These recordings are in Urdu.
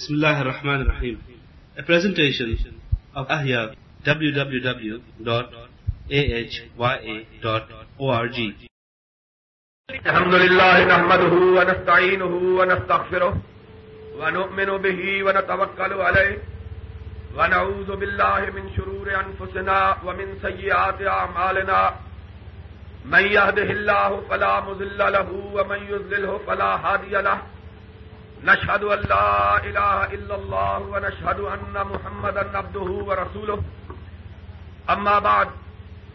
Bismillah ar-Rahman ar-Rahim. A presentation of Ahya www.ahya.org. الحمد لله نحمده ونستعينه ونستغفره ونؤمن به ونتوكل عليه ونعوذ بالله من شرور أنفسنا ومن سيئات أعمالنا من يهده الله فلا مزل له ومن يزلله فلا هادي له نشهد أن لا إله إلا الله ونشهد أن محمدا عبده ورسوله. أما بعد،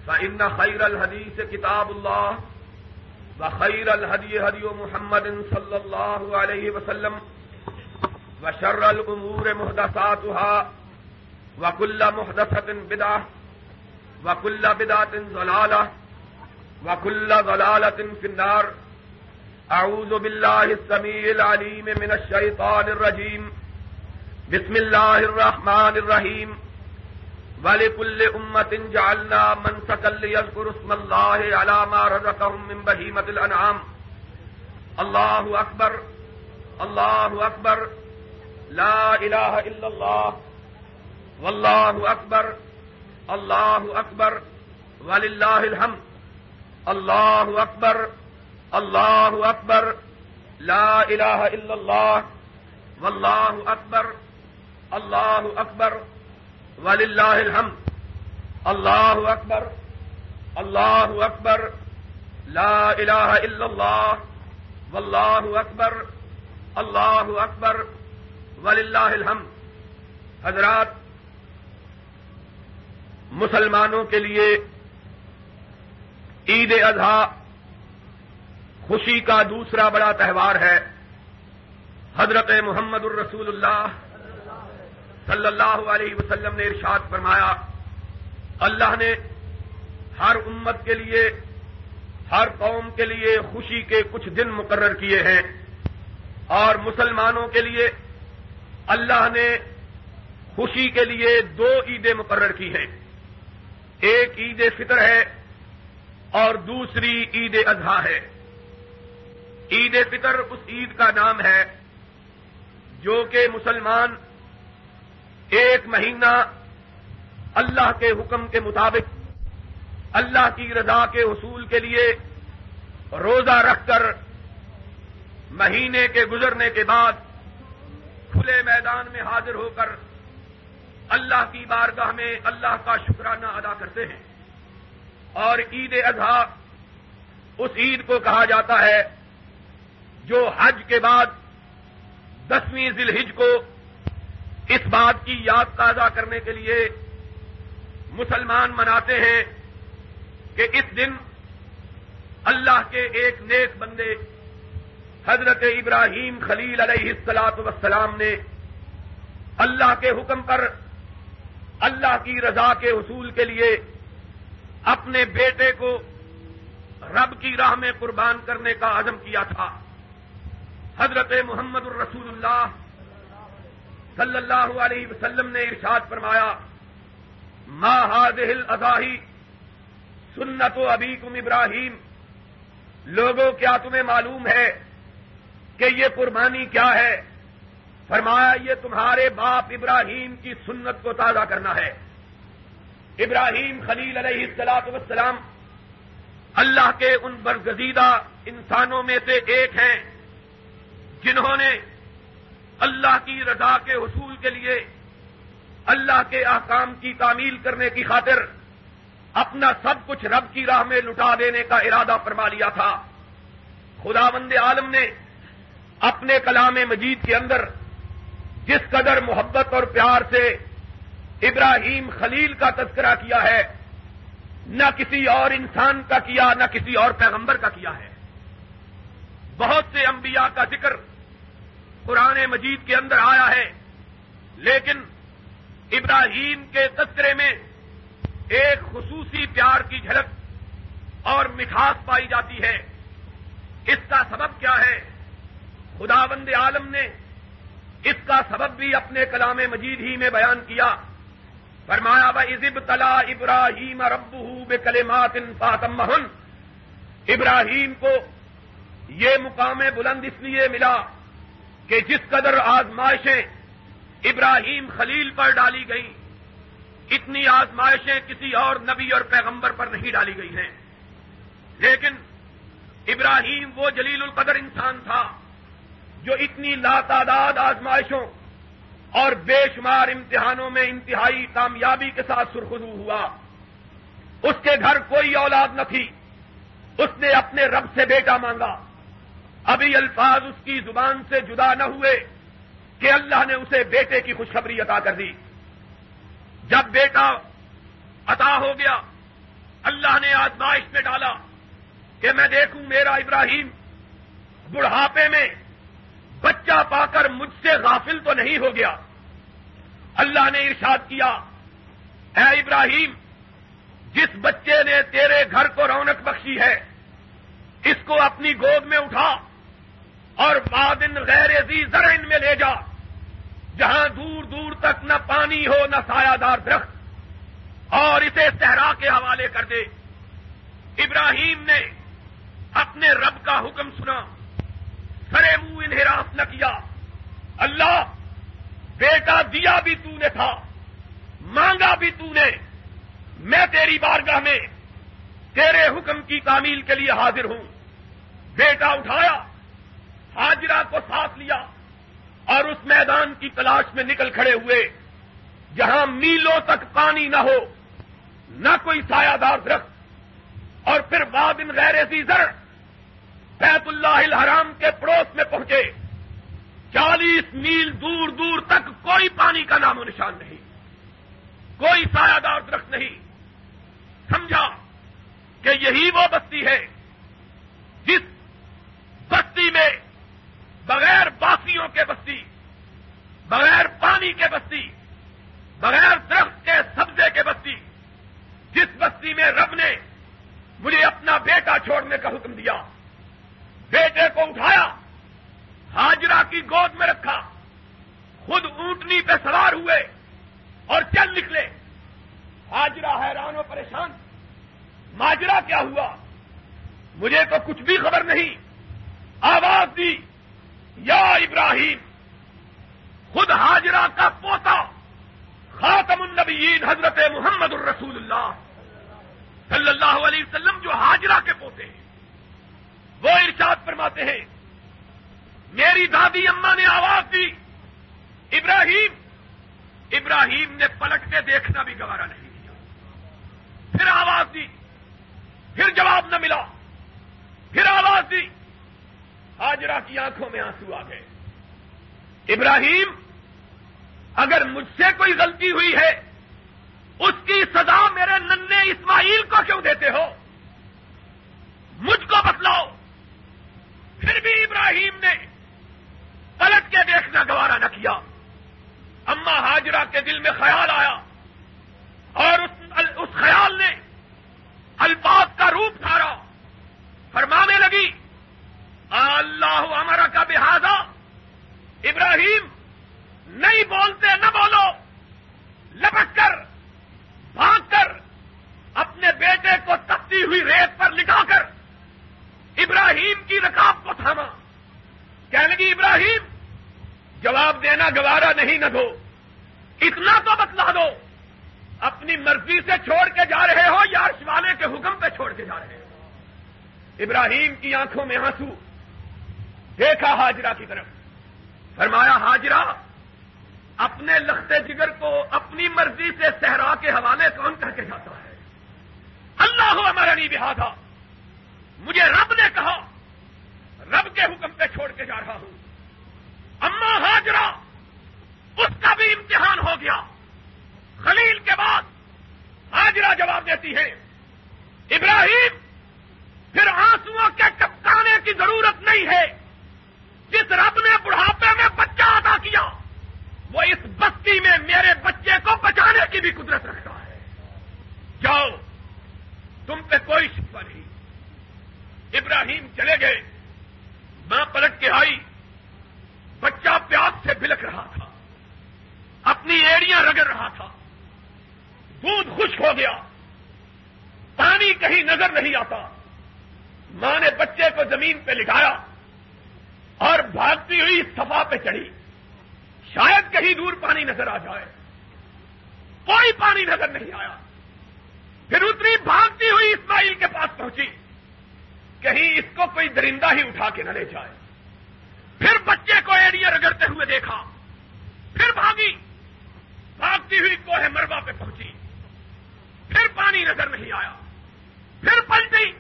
فإن خير الحديث كتاب الله، وخير الهدي هدي محمد صلى الله عليه وسلم، وشر الأمور مهدساتها وكل مهدسة بدعة، وكل بدعة ضلالة، وكل ضلالة في النار. أعوذ بالله السميع العليم من الشيطان الرجيم. بسم الله الرحمن الرحيم. ولكل أمة جعلنا منسكا ليذكروا اسم الله على ما رزقهم من بهيمة الأنعام. الله أكبر. الله أكبر. لا إله إلا الله. والله أكبر. الله أكبر. ولله الحمد. الله أكبر. الله أكبر لا إله إلا الله والله أكبر الله أكبر ولله الحمد الله أكبر الله أكبر لا إله إلا الله والله أكبر الله أكبر وللہ الحمد۔ حضرات، مسلمانوں کے لیے عید اضحیٰ خوشی کا دوسرا بڑا تہوار ہے۔ حضرت محمد الرسول اللہ صلی اللہ علیہ وسلم نے ارشاد فرمایا، اللہ نے ہر امت کے لیے، ہر قوم کے لیے خوشی کے کچھ دن مقرر کیے ہیں۔ اور مسلمانوں کے لیے اللہ نے خوشی کے لیے دو عیدیں مقرر کی ہیں۔ ایک عید فطر ہے اور دوسری عید اضحیٰ ہے۔ عید فطر اس عید کا نام ہے، جو کہ مسلمان ایک مہینہ اللہ کے حکم کے مطابق، اللہ کی رضا کے حصول کے لیے روزہ رکھ کر مہینے کے گزرنے کے بعد کھلے میدان میں حاضر ہو کر اللہ کی بارگاہ میں اللہ کا شکرانہ ادا کرتے ہیں۔ اور عید اضحیٰ اس عید کو کہا جاتا ہے جو حج کے بعد دسویں ذی الحج کو اس بات کی یاد تازہ کرنے کے لیے مسلمان مناتے ہیں کہ اس دن اللہ کے ایک نیک بندے حضرت ابراہیم خلیل علیہ السلاط وسلام نے اللہ کے حکم پر اللہ کی رضا کے حصول کے لیے اپنے بیٹے کو رب کی راہ میں قربان کرنے کا عزم کیا تھا۔ حضرت محمد الرسول اللہ صلی اللہ علیہ وسلم نے ارشاد فرمایا، ما ہادل ازاہی سنت و ابیکم ابراہیم، لوگوں کیا تمہیں معلوم ہے کہ یہ قربانی کیا ہے؟ فرمایا، یہ تمہارے باپ ابراہیم کی سنت کو تازہ کرنا ہے۔ ابراہیم خلیل علیہ السلاط وسلام اللہ کے ان برگزیدہ انسانوں میں سے ایک ہیں۔ جنہوں نے اللہ کی رضا کے حصول کے لیے اللہ کے احکام کی تعمیل کرنے کی خاطر اپنا سب کچھ رب کی راہ میں لٹا دینے کا ارادہ فرما لیا تھا۔ خدا بند عالم نے اپنے کلام مجید کے اندر جس قدر محبت اور پیار سے ابراہیم خلیل کا تذکرہ کیا ہے، نہ کسی اور انسان کا کیا، نہ کسی اور پیغمبر کا کیا ہے۔ بہت سے انبیاء کا ذکر قرآن مجید کے اندر آیا ہے۔ لیکن ابراہیم کے تذکرے میں ایک خصوصی پیار کی جھلک اور مٹھاس پائی جاتی ہے۔ اس کا سبب کیا ہے؟ خدا بند عالم نے اس کا سبب بھی اپنے کلام مجید ہی میں بیان کیا۔ فرمایا و عزب تلا ابراہیم رب بے کلمات فاطم ابراہیم کو یہ مقام بلند اس لیے ملا کہ جس قدر آزمائشیں ابراہیم خلیل پر ڈالی گئی اتنی آزمائشیں کسی اور نبی اور پیغمبر پر نہیں ڈالی گئی ہیں۔ لیکن ابراہیم وہ جلیل القدر انسان تھا جو اتنی لاتعداد آزمائشوں اور بے شمار امتحانوں میں انتہائی کامیابی کے ساتھ سرخرو ہوا۔ اس کے گھر کوئی اولاد نہ تھی۔ اس نے اپنے رب سے بیٹا مانگا۔ ابھی الفاظ اس کی زبان سے جدا نہ ہوئے کہ اللہ نے اسے بیٹے کی خوشخبری عطا کر دی۔ جب بیٹا عطا ہو گیا، اللہ نے آزمائش میں ڈالا کہ میں دیکھوں میرا ابراہیم بڑھاپے میں بچہ پا کر مجھ سے غافل تو نہیں ہو گیا۔ اللہ نے ارشاد کیا، اے ابراہیم، جس بچے نے تیرے گھر کو رونق بخشی ہے، اس کو اپنی گود میں اٹھا۔ اور بادن غیر زرعن میں لے جا۔ جہاں دور دور تک نہ پانی ہو نہ سایہ دار درخت۔ اور اسے صحرا کے حوالے کر دے۔ ابراہیم نے اپنے رب کا حکم سنا۔ سرے منہ انحراف نہ کیا۔ اللہ، بیٹا دیا بھی تو نے تھا، مانگا بھی تو نے۔ میں تیری بارگاہ میں تیرے حکم کی تعمیل کے لیے حاضر ہوں۔ بیٹا اٹھایا۔ حاجرہ کو ساتھ لیا اور اس میدان کی تلاش میں نکل کھڑے ہوئے، جہاں میلوں تک پانی نہ ہو، نہ کوئی سایہ دار درخت، اور پھر بعد ان غیر سیزر بیت اللہ الحرام کے پڑوس میں پہنچے۔ چالیس میل دور دور تک کوئی پانی کا نام و نشان نہیں، کوئی سایہ دار درخت نہیں۔ سمجھا کہ یہی وہ بستی ہے جس بستی میں بغیر باسیوں کے بستی، بغیر پانی کے بستی، بغیر درخت کے سبزے کے بستی، جس بستی میں رب نے مجھے اپنا بیٹا چھوڑنے کا حکم دیا، بیٹے کو اٹھایا حاجرہ کی گود میں رکھا، خود اونٹنی پہ سوار ہوئے اور چل نکلے۔ حاجرہ حیران و پریشان ماجرا کیا ہوا؟ مجھے تو کچھ بھی خبر نہیں، آواز دی۔ یا ابراہیم، خود حاجرہ کا پوتا، خاتم النبیین حضرت محمد الرسول اللہ صلی اللہ علیہ وسلم جو حاجرہ کے پوتے ہیں، وہ ارشاد فرماتے ہیں، میری دادی اما نے آواز دی، ابراہیم ابراہیم نے پلٹ کے دیکھنا بھی گوارا نہیں دیا۔ پھر آواز دی، پھر جواب نہ ملا، پھر آواز دی حاجرہ کی آنکھوں میں آنسو آ گئے۔ ابراہیم، اگر مجھ سے کوئی غلطی ہوئی ہے، اس کی سزا میرے ننے اسماعیل کو کیوں دیتے ہو؟ مجھ کو بتلاؤ۔ پھر بھی ابراہیم نے پلٹ کے دیکھنا گوارا نہ کیا۔ اما حاجرہ کے دل میں خیال آیا اور اس اس خیال نے الفاظ کا روپ دھارا فرمانے لگی اللہ ہمارا کا بحاظہ ابراہیم نہیں بولتے نہ بولو لپک کر بھاگ کر اپنے بیٹے کو تپتی ہوئی ریت پر لٹا کر ابراہیم کی رکاب کو تھاما کہنے لگی ابراہیم جواب دینا گوارا نہیں نہ دو۔ اتنا تو بتلا دو۔ اپنی مرضی سے چھوڑ کے جا رہے ہو یا والے کے حکم پہ چھوڑ کے جا رہے ہو۔ ابراہیم کی آنکھوں میں آنسو۔ دیکھا حاجرہ کی طرف۔ فرمایا، حاجرہ، اپنے لختے جگر کو اپنی مرضی سے صحرا کے حوالے کون کر کے جاتا ہے؟ اللہ ہو ہمارا نہیں بہادا مجھے رب نے کہا، رب کے حکم پہ چھوڑ کے جا رہا ہوں اما حاجرہ اس کا بھی امتحان ہو گیا خلیل کے بعد حاجرہ جواب دیتی ہے، ابراہیم، پھر آنسو کے کپتانے کی ضرورت نہیں ہے۔ جس رب نے بڑھاپے میں بچہ ادا کیا، وہ اس بستی میں میرے بچے کو بچانے کی بھی قدرت رکھتا ہے۔ جاؤ، تم پہ کوئی شکوا نہیں۔ ابراہیم چلے گئے۔ ماں پلٹ کے آئی۔ بچہ پیاس سے بلک رہا تھا۔ اپنی ایڑیاں رگڑ رہا تھا۔ دودھ خشک ہو گیا۔ پانی کہیں نظر نہیں آتا۔ ماں نے بچے کو زمین پہ لٹایا اور بھاگتی ہوئی صفا پہ چڑھی۔ شاید کہیں دور پانی نظر آ جائے۔ کوئی پانی نظر نہیں آیا۔ پھر اتنی بھاگتی ہوئی اسماعیل کے پاس پہنچی۔ کہیں اس کو کوئی درندہ ہی اٹھا کے نہ لے جائے۔ پھر بچے کو ایڑیاں رگڑتے ہوئے دیکھا۔ پھر بھاگی۔ بھاگتی ہوئی کوہ مربا پہ پہنچی۔ پھر پانی نظر نہیں آیا۔ پھر پلٹی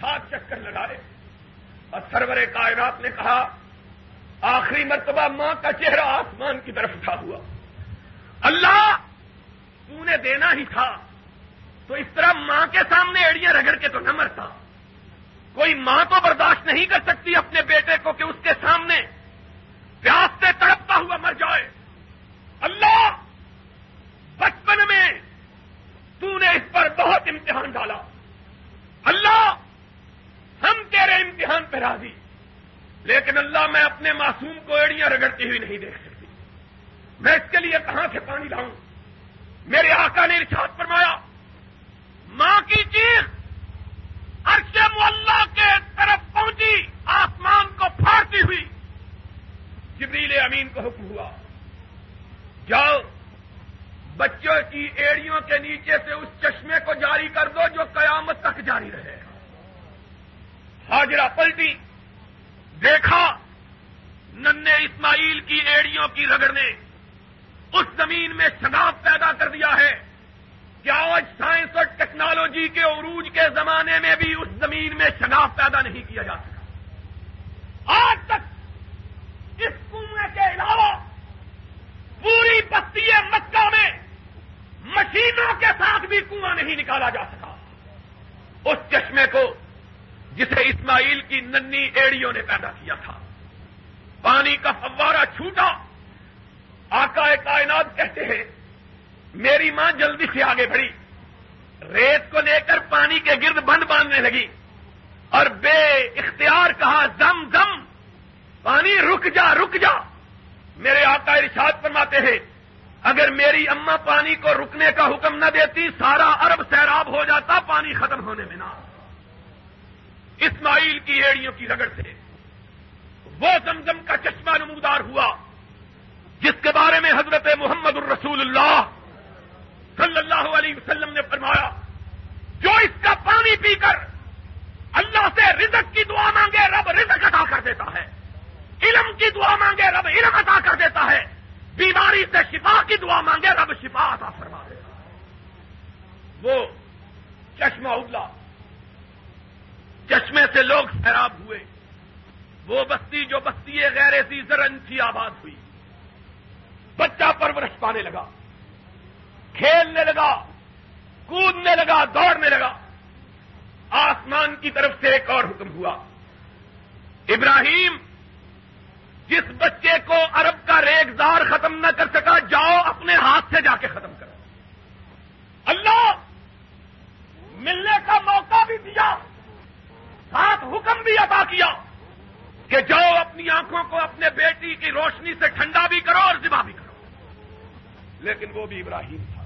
سات چکر لگائے۔ اور سرور کائنات نے کہا، آخری مرتبہ ماں کا چہرہ آسمان کی طرف اٹھا ہوا۔ اللہ، تو نے دینا ہی تھا۔ تو اس طرح ماں کے سامنے ایڑیاں رگڑ کے تو نہ مرتا۔ کوئی ماں تو برداشت نہیں کر سکتی اپنے بیٹے کو کہ اس کے سامنے پیاس سے تڑپتا ہوا مر جائے۔ اللہ، بچپن میں تو نے اس پر بہت امتحان ڈالا۔ اللہ، ہم تیرے امتحان پہ راضی۔ لیکن اللہ، میں اپنے معصوم کو ایڑیاں رگڑتی ہوئی نہیں دیکھ سکتی۔ میں اس کے لیے کہاں سے پانی لاؤں؟ میرے آقا نے ارشاد فرمایا، ماں کی چیخ عرش ملا کے طرف پہنچی، آسمان کو پھاڑتی ہوئی۔ جبریل امین کو حکم ہوا، جاؤ بچوں کی ایڑیوں کے نیچے سے اس چشمے کو جاری کر دو جو قیامت تک جاری رہے۔ حاجرہ پلٹی، دیکھا ننے اسماعیل کی ایڑیوں کی رگڑ نے اس زمین میں شناخت پیدا کر دیا ہے۔ کیا آج سائنس اور ٹیکنالوجی کے عروج کے زمانے میں بھی اس زمین میں شناخت پیدا نہیں کیا جا سکا؟ آج تک اس کنویں کے علاوہ پوری بستی مکہ میں مشینوں کے ساتھ بھی کنواں نہیں نکالا جا سکا۔ اس چشمے کو جسے اسماعیل کی ننی ایڑیوں نے پیدا کیا تھا۔ پانی کا فوارہ چھوٹا۔ آقا کائنات کہتے ہیں، میری ماں جلدی سے آگے بڑھی۔ ریت کو لے کر پانی کے گرد بند باندھنے لگی۔ اور بے اختیار کہا، زم زم، پانی رک جا رک جا۔ میرے آقا ارشاد فرماتے ہیں اگر میری اما پانی کو رکنے کا حکم نہ دیتی، سارا ارب سیراب ہو جاتا، پانی ختم ہونے میں نہ۔ اسماعیل کی ایڑیوں کی رگڑ سے۔ وہ زمزم کا چشمہ نمودار ہوا، جس کے بارے میں حضرت محمد الرسول اللہ صلی اللہ علیہ وسلم نے فرمایا جو اس کا پانی پی کر اللہ سے رزق کی دعا مانگے رب رزق عطا کر دیتا ہے علم کی دعا مانگے رب علم عطا کر دیتا ہے بیماری سے شفا کی دعا مانگے، رب شفا عطا فرما دیتا وہ چشمہ ابلا چشمے سے لوگ سیراب ہوئے۔ وہ بستی جو بستی غیر سی زرن تھی آباد ہوئی۔ بچہ پرورش پانے لگا، کھیلنے لگا، کودنے لگا، دوڑنے لگا۔ آسمان کی طرف سے ایک اور حکم ہوا۔ ابراہیم جس بچے کو عرب کا ریگزار ختم نہ کر سکا، جاؤ اپنے ہاتھ سے جا کے ختم کرو۔ اللہ ملنے کا موقع بھی دیا، ساتھ حکم بھی ادا کیا کہ جاؤ اپنی آنکھوں کو اپنے بیٹی کی روشنی سے ٹھنڈا بھی کرو اور ذبح بھی کرو۔ لیکن وہ بھی ابراہیم تھا۔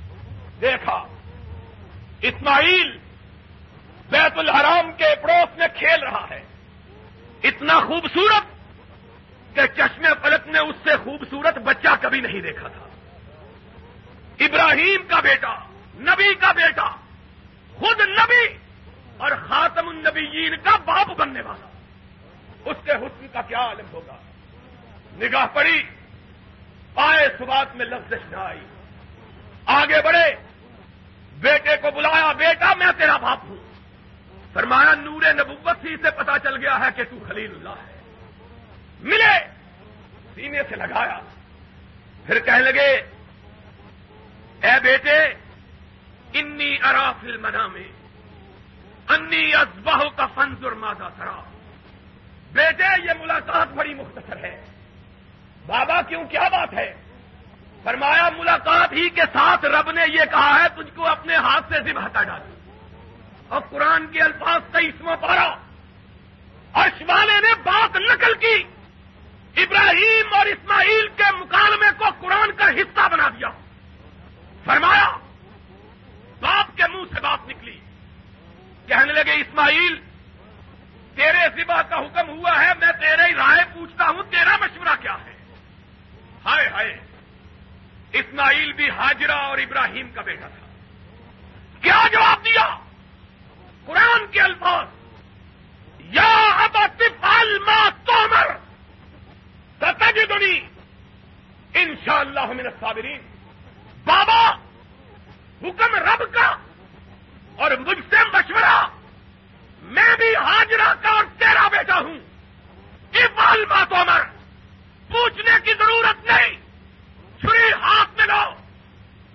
دیکھا، اسماعیل بیت الحرام کے پڑوس میں کھیل رہا ہے۔ اتنا خوبصورت کہ چشمے پلک نے اس سے خوبصورت بچہ کبھی نہیں دیکھا تھا۔ ابراہیم کا بیٹا، نبی کا بیٹا، خود نبی اور خاتم النبیین کا باپ بننے والا۔ اس کے حسن کا کیا عالم ہوگا؟ نگاہ پڑی، پائے سبات میں لفظ نہ آئی۔ آگے بڑھے، بیٹے کو بلایا، بیٹا میں تیرا باپ ہوں۔ فرمایا، نور نبوت ہی سے پتا چل گیا ہے کہ تو خلیل اللہ ہے۔ ملے۔ سینے سے لگایا۔ پھر کہنے لگے، اے بیٹے، انی ارافل منا میں انی ازباہ کا فنزر مادہ سرا بیٹے، یہ ملاقات بڑی مختصر ہے۔ بابا، کیوں؟ کیا بات ہے؟ فرمایا، ملاقات ہی کے ساتھ رب نے یہ کہا ہے، تجھ کو اپنے ہاتھ سے ذبح ہٹا ڈال۔ اور قرآن کے الفاظ کا اسموں پارا۔ اور والے نے بات نقل کی۔ ابراہیم اور اسماعیل کے مکالمے کو قرآن کا حصہ بنا دیا۔ فرمایا، باپ کے منہ سے بات نکلی۔ کہنے لگے، اسماعیل، تیرے ذبح کا حکم ہوا ہے، میں تیرے ہی رائے پوچھتا ہوں، تیرا مشورہ کیا ہے؟ ہائے ہائے، اسماعیل بھی حاجرہ اور ابراہیم کا بیٹا تھا۔ کیا جواب دیا؟ قرآن کے الفاظ یا اب ما تومر ستجدنی ان شاء اللہ الصابرین۔ بابا، حکم رب کا اور مجھ سے مشورہ۔ میں بھی حاجرہ کا اور تیرا بیٹا ہوں۔ افال ما تومر پوچھنے کی ضرورت نہیں۔ چھری ہاتھ میں لو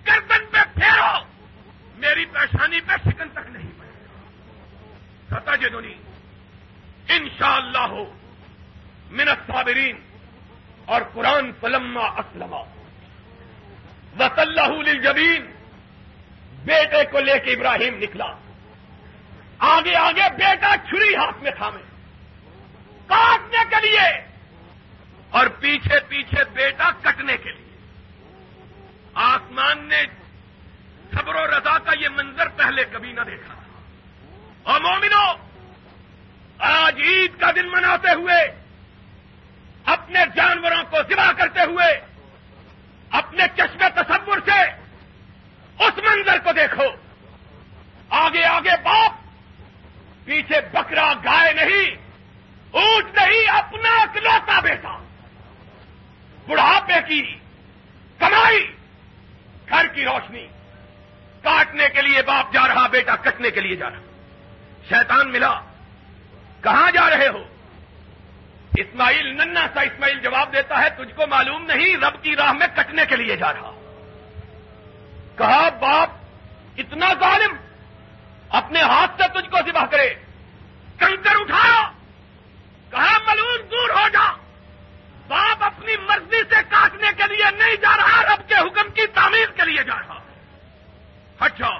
گردن پہ پھیرو۔ میری پریشانی پہ سکن تک نہیں پڑے گا۔ ستا جدونی ان شاء اللہ ہو منت صابرین اور قرآن فلما اسلم وص اللہ جبین بیٹے کو لے کے ابراہیم نکلا۔ آگے آگے، بیٹا چھری ہاتھ میں تھامے۔ کاٹنے کے لیے۔ اور پیچھے پیچھے بیٹا کٹنے کے لیے۔ آسمان نے صبر و رضا کا یہ منظر پہلے کبھی نہ دیکھا۔ اور مومنو، آج عید کا دن مناتے ہوئے، اپنے جانوروں کو ذبح کرتے ہوئے اپنے چشمے تصور سے اس منظر کو دیکھو۔ آگے آگے باپ، پیچھے بکرا گائے نہیں، اونٹ نہیں، اپنا اکلوتا بیٹا۔ بڑھاپے کی کمائی، گھر کی روشنی۔ کاٹنے کے لیے باپ جا رہا، بیٹا کٹنے کے لیے جا رہا۔ شیطان ملا، کہاں جا رہے ہو؟ اسماعیل ننا سا اسماعیل جواب دیتا ہے، تجھ کو معلوم نہیں رب کی راہ میں کٹنے کے لیے جا رہا۔ کہا، باپ، اتنا ظالم، اپنے ہاتھ سے تجھ کو ذبح کرے۔ کنکر اٹھایا کہا، ملون دور ہو جا۔ باپ اپنی مرضی سے کاٹنے کے لیے نہیں جا رہا، رب کے حکم کی تعمیر کے لیے جا رہا۔ اچھا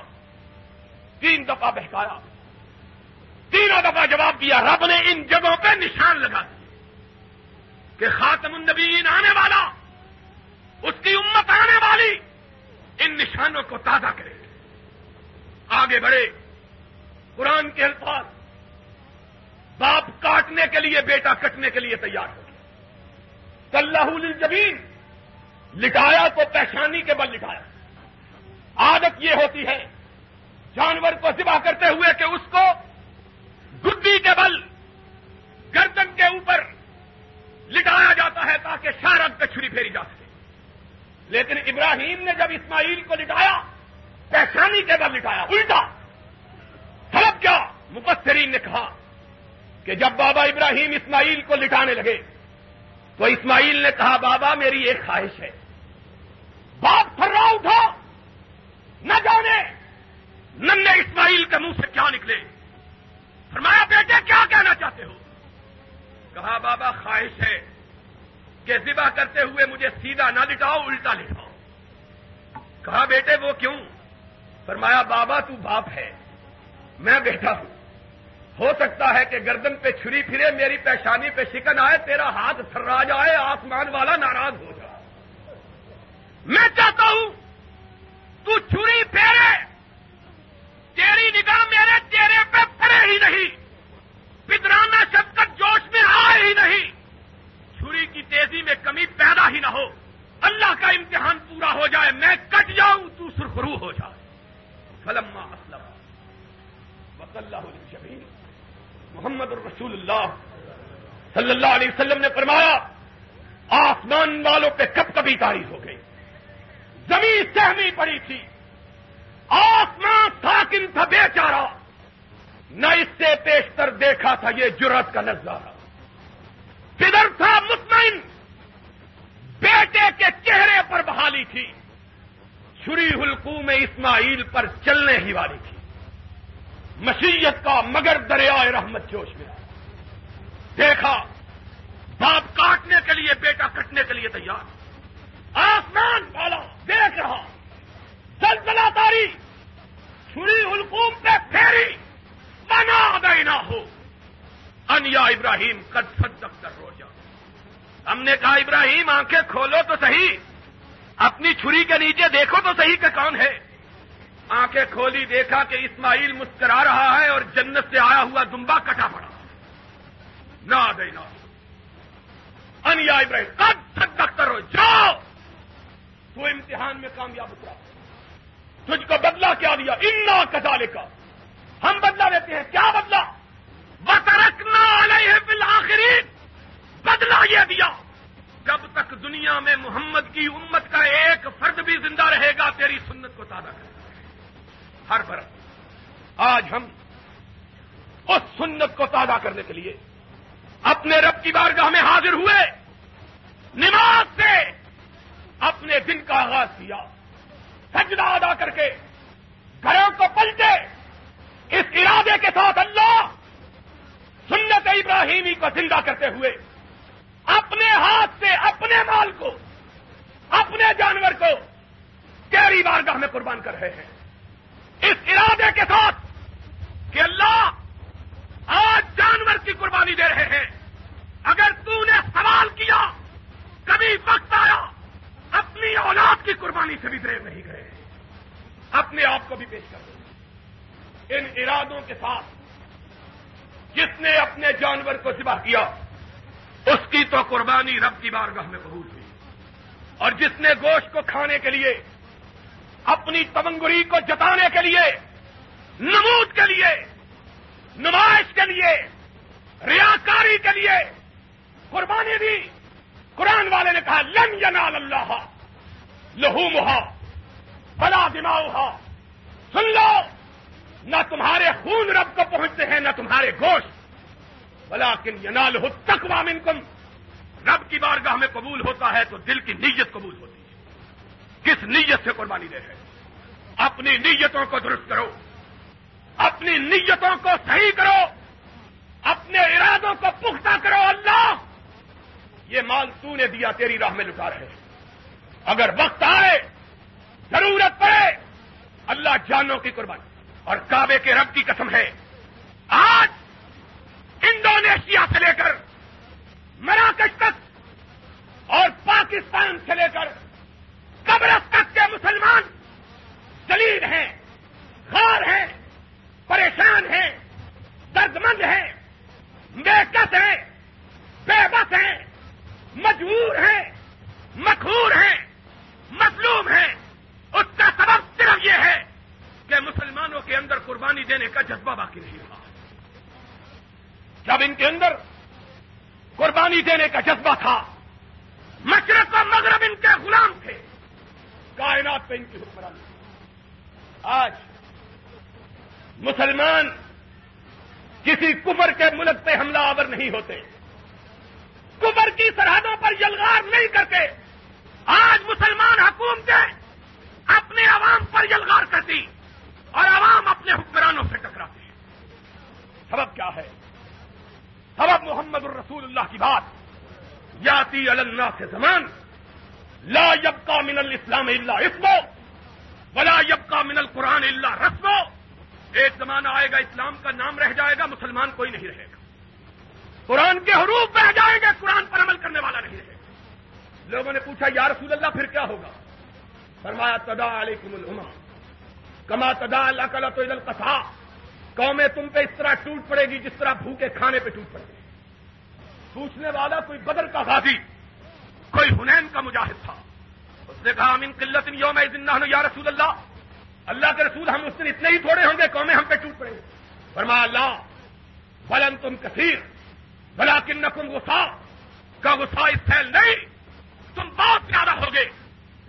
تین دفعہ بہکایا۔ تینوں دفعہ جواب دیا، رب نے ان جگہوں پہ نشان لگا دیا۔ کہ خاتم النبیین آنے والا، اس کی امت آنے والی ان نشانوں کو تازہ کرے۔ آگے بڑھے۔ قرآن کے الفاظ، باپ کاٹنے کے لیے، بیٹا کٹنے کے لیے تیار ہو گیا۔ کلّہ جبین لٹایا تو پیشانی کے بل لٹایا۔ عادت یہ ہوتی ہے، جانور کو ذبح کرتے ہوئے کہ اس کو گدی کے بل، گردن کے اوپر لٹایا جاتا ہے تاکہ شارب پہ چھری پھیری جا سکے۔ لیکن ابراہیم نے جب اسماعیل کو لٹایا، پیشانی کے بل لٹایا، الٹا۔ سب کیا؟ مبصرین نے کہا کہ جب بابا ابراہیم اسماعیل کو لٹانے لگے، تو اسماعیل نے کہا، بابا میری ایک خواہش ہے۔ باپ پھر رہا اٹھا۔ نہ جانے نن اسماعیل کے منہ سے کیا نکلے۔ فرمایا، بیٹے، کیا کہنا چاہتے ہو؟ کہا، بابا، خواہش ہے کہ ذبح کرتے ہوئے مجھے سیدھا نہ لٹاؤ، الٹا لٹاؤ۔ کہا، بیٹے، وہ کیوں؟ فرمایا، بابا، تو باپ ہے، میں بیٹھا ہوں۔ ہو سکتا ہے کہ گردن پہ چھری پھرے، میری پیشانی پہ شکن آئے، تیرا ہاتھ تھرا جائے آسمان والا ناراض ہو جائے۔ میں چاہتا ہوں، تو چھری پھیرے، تیری نگاہ میرے چہرے پہ پڑے ہی نہیں۔ پدرانہ شکت جوش میں آئے ہی نہیں۔ چھری کی تیزی میں کمی پیدا ہی نہ ہو۔ اللہ کا امتحان پورا ہو جائے، میں کٹ جاؤں، تو سرخرو ہو جائے۔ فلما اسلم۔ وصلی اللہ علیہ محمد الرسول اللہ صلی اللہ علیہ وسلم نے فرمایا، آسمان والوں پہ کب کبھی تاریخ ہو گئی۔ زمین سہمی پڑی تھی۔ آسمان ساکن تھا، بے چارہ۔ نہ اس سے پیشتر دیکھا تھا یہ جرت کا نظارہ۔ کدھر تھا مطمئن؟ بیٹے کے چہرے پر بحالی تھی۔ چھری حلقو میں اسماعیل پر چلنے ہی والی تھی۔ مشیت کا مگر دریائے رحمت جوش میں۔ دیکھا، باپ کاٹنے کے لیے، بیٹا کٹنے کے لیے تیار۔ آسمان والا دیکھ رہا۔ زلزلہ تاری چھری حلقوم پہ پھیری۔ بنا گئی نہ ہو انیا ابراہیم کد صدق کر رو جا ہم نے کہا، ابراہیم، آنکھیں کھولو تو صحیح۔ اپنی چھری کے نیچے دیکھو تو صحیح کہ کون ہے۔ آنکھیں کھولی، دیکھا کہ اسماعیل مسکرا رہا ہے اور جنت سے آیا ہوا دمبا کٹا پڑا۔ نہ دے نہ انیا ابراہیم کب تک دفتر ہو جاؤ امتحان میں کامیاب اترا تجھ کو بدلا کیا دیا۔ انا کزالے کا دیتے ہیں، کیا بدلا بترکنا علیہ بالآخرین بدلا یہ دیا۔ جب تک دنیا میں محمد کی امت کا ایک فرد بھی زندہ رہے گا، تیری سنت کو تازہ کرے ہر برف آج ہم اس سنت کو تازہ کرنے کے لیے اپنے رب کی بارگاہ میں حاضر ہوئے۔ نماز سے اپنے دن کا آغاز کیا۔ سجدہ ادا کر کے گھروں کو پلٹے۔ اس ارادے کے ساتھ اللہ سنت ابراہیمی کو زندہ کرتے ہوئے اپنے ہاتھ سے اپنے مال کو، اپنے جانور کو تیری بارگاہ میں قربان کر رہے ہیں۔ اس ارادے کے ساتھ کہ اللہ آج جانور کی قربانی دے رہے ہیں اگر تو نے سوال کیا کبھی وقت آیا اپنی اولاد کی قربانی سے بھی دیر نہیں گئے اپنے آپ کو بھی پیش کر دیں ان ارادوں کے ساتھ جس نے اپنے جانور کو ذبح کیا، اس کی تو قربانی رب کی بارگاہ میں قبول ہوئی۔ اور جس نے گوشت کو کھانے کے لیے، اپنی تمنگری کو جتانے کے لیے، نمود کے لیے، نمائش کے لیے، ریاکاری کے لیے قربانی دی، قرآن والے نے کہا، لن ینال اللہ لہو مہا، بلا دماؤ سن لو! نہ تمہارے خون رب کو پہنچتے ہیں، نہ تمہارے گوشت۔ بلا کن ینال ہو تک وامن کم رب کی بارگاہ میں قبول ہوتا ہے تو دل کی نیت قبول ہوتی ہے۔ کس نیت سے قربانی دے رہے اپنی نیتوں کو درست کرو۔ اپنی نیتوں کو صحیح کرو۔ اپنے ارادوں کو پختہ کرو، اللہ۔ یہ مال تو نے دیا، تیری راہ میں لٹا رہے۔ اگر وقت آئے، ضرورت پڑے، اللہ جانوں کی قربانی۔ اور کعبے کے رب کی قسم ہے۔ آج انڈونیشیا سے لے کر مراکش تک اور پاکستان سے لے کر قبرس تک کے مسلمان دلیل ہیں، غار ہیں، پریشان ہیں درد مند ہیں بے کس ہیں، بے بس ہیں، مجبور ہیں مخور ہیں، مظلوم ہیں۔ اس کا سبب صرف یہ ہے کہ مسلمانوں کے اندر قربانی دینے کا جذبہ باقی نہیں رہا۔ جب ان کے اندر قربانی دینے کا جذبہ تھا، مشرق و مغرب ان کے غلام تھے۔ کائنات پہ ان کی حکمرانی۔ آج مسلمان کسی کفر کے ملک پہ حملہ آور نہیں ہوتے۔ کفر کی سرحدوں پر یلغار نہیں کرتے۔ آج مسلمان حکومتیں اپنے عوام پر یلغار کرتی۔ اور عوام اپنے حکمرانوں سے ٹکراتے ہیں۔ سبب کیا ہے؟ سبب محمد الرسول اللہ کی بات۔ یاتی اللہ سے زمان۔ لا یبقا من الاسلام اللہ اسمو۔ ولا یبقا من القرآن اللہ رسمو۔ ایک زمانہ آئے گا، اسلام کا نام رہ جائے گا، مسلمان کوئی نہیں رہے گا۔ قرآن کے حروف بہ جائیں گے، قرآن پر عمل کرنے والا نہیں رہے گا۔ لوگوں نے پوچھا، یا رسول اللہ، پھر کیا ہوگا؟ فرمایا، تدا علیکم الما کما تدا اللہ کلا تو القصا. قومیں تم پہ اس طرح ٹوٹ پڑے گی جس طرح بھوکے کھانے پہ ٹوٹ پڑے گی. پوچھنے والا کوئی بدر کا غازی، کوئی ہنین کا مجاہد تھا. اس نے کہا، امین قلت یوم یا رسول اللہ. اللہ کے رسول ہم اس دن اتنے ہی تھوڑے ہوں گے، قومیں ہم پہ ٹوٹ پڑیں گے فرمایا اللہ فلن تم کثیر بلا کن نقم غسا کا غسا استحل نہیں، تم بہت زیادہ ہوگے.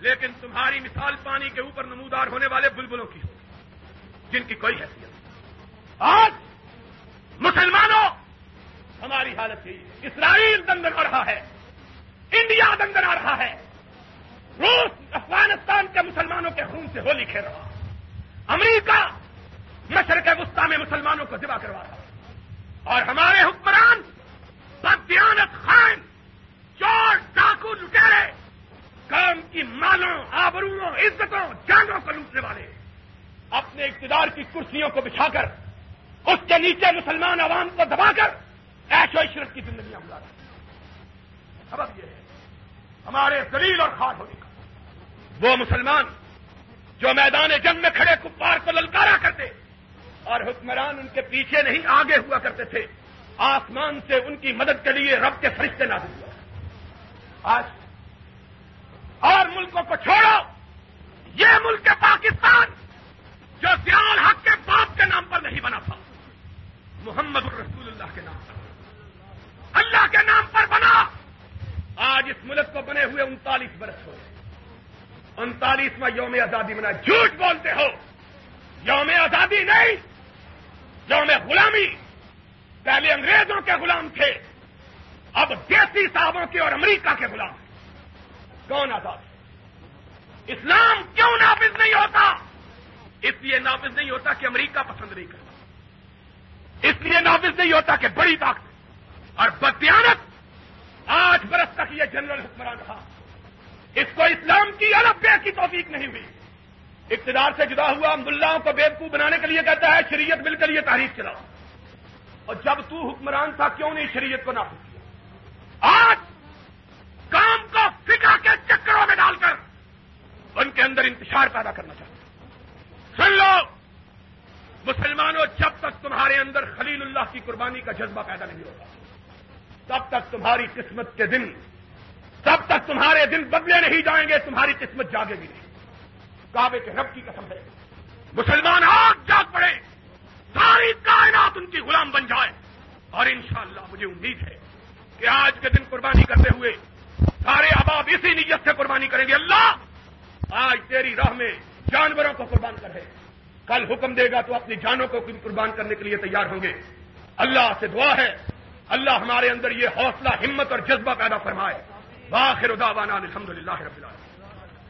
لیکن تمہاری مثال پانی کے اوپر نمودار ہونے والے بلبلوں کی ہو جن کی کوئی حیثیت آج مسلمانوں، ہماری حالت یہی ہے۔ اسرائیل دنگن آ رہا ہے، انڈیا دنگن آ رہا ہے، روس، افغانستان کے مسلمانوں کے خون سے ہولی کھیل رہا امریکہ مشرق وسطی میں مسلمانوں کو ذبح کروا رہا اور ہمارے حکمران بدیانت خان چور، ڈاکو، لٹیرے قوم کی مالوں آبروں عزتوں، جانوں کو لوٹنے والے۔ اپنے اقتدار کی کرسیوں کو بچھا کر، اس کے نیچے مسلمان عوام کو دبا کر ایش و عشرت کی زندگی ہم رہے سبب یہ ہے، ہمارے دلیل اور خاص ہونے کا۔ وہ مسلمان جو میدان جنگ میں کھڑے کپار کو للکارا کرتے اور حکمران ان کے پیچھے نہیں آگے ہوا کرتے تھے، آسمان سے ان کی مدد کے لیے رب کے فرشتے نازل ہوا آج اور ملکوں کو چھوڑو۔ یہ ملک پاکستان جو سیال حق کے باپ کے نام پر نہیں بنا تھا۔ محمد الرسول اللہ کے نام پر۔ اللہ کے نام پر بنا۔ آج اس ملک کو بنے ہوئے انتالیس برس ہو انتالیسواں یوم آزادی منا جھوٹ بولتے ہو۔ یوم آزادی نہیں، یوم غلامی۔ پہلے انگریزوں کے غلام تھے، اب دیسی صاحبوں کے اور امریکہ کے غلام۔ کون آزاد اسلام کیوں نافذ نہیں ہوتا؟ اس لیے نافذ نہیں ہوتا کہ امریکہ پسند نہیں کرتا۔ اس لیے نافذ نہیں ہوتا کہ بڑی طاقت۔ اور بدیانت آٹھ برس تک یہ جنرل حکمران تھا اس کو اسلام کی الگ بے کی توفیق نہیں ہوئی۔ اقتدار سے جدا ہوا ملاؤں کو بیوقوف بنانے کے لیے کہتا ہے، شریعت مل کر یہ تحریک چلاؤ۔ اور جب تو حکمران تھا، کیوں نہیں شریعت کو نافذ کیا آج کام کو فکا کے چکروں میں ڈال کر ان کے اندر انتشار پیدا کرنا چاہتے سن لو، مسلمانوں جب تک تمہارے اندر خلیل اللہ کی قربانی کا جذبہ پیدا نہیں ہوگا تب تک تمہاری قسمت کے دن، تب تک تمہارے دن بدلے نہیں جائیں گے، تمہاری قسمت جاگے گی نہیں۔ کعبے کے رب کی قسم ہے۔ مسلمان آگ جاگ پڑے، ساری کائنات ان کی غلام بن جائے۔ اور انشاءاللہ مجھے امید ہے کہ آج کے دن قربانی کرتے ہوئے سارے احباب اسی نیت سے قربانی کریں گے۔ اللہ آج تیری راہ میں جانوروں کو قربان کرے کل حکم دے گا تو اپنی جانوں کو قربان کرنے کے لیے تیار ہوں گے۔ اللہ سے دعا ہے۔ اللہ ہمارے اندر یہ حوصلہ، ہمت اور جذبہ پیدا فرمائے۔ باخر دعوانا الحمد للہ رب اللہ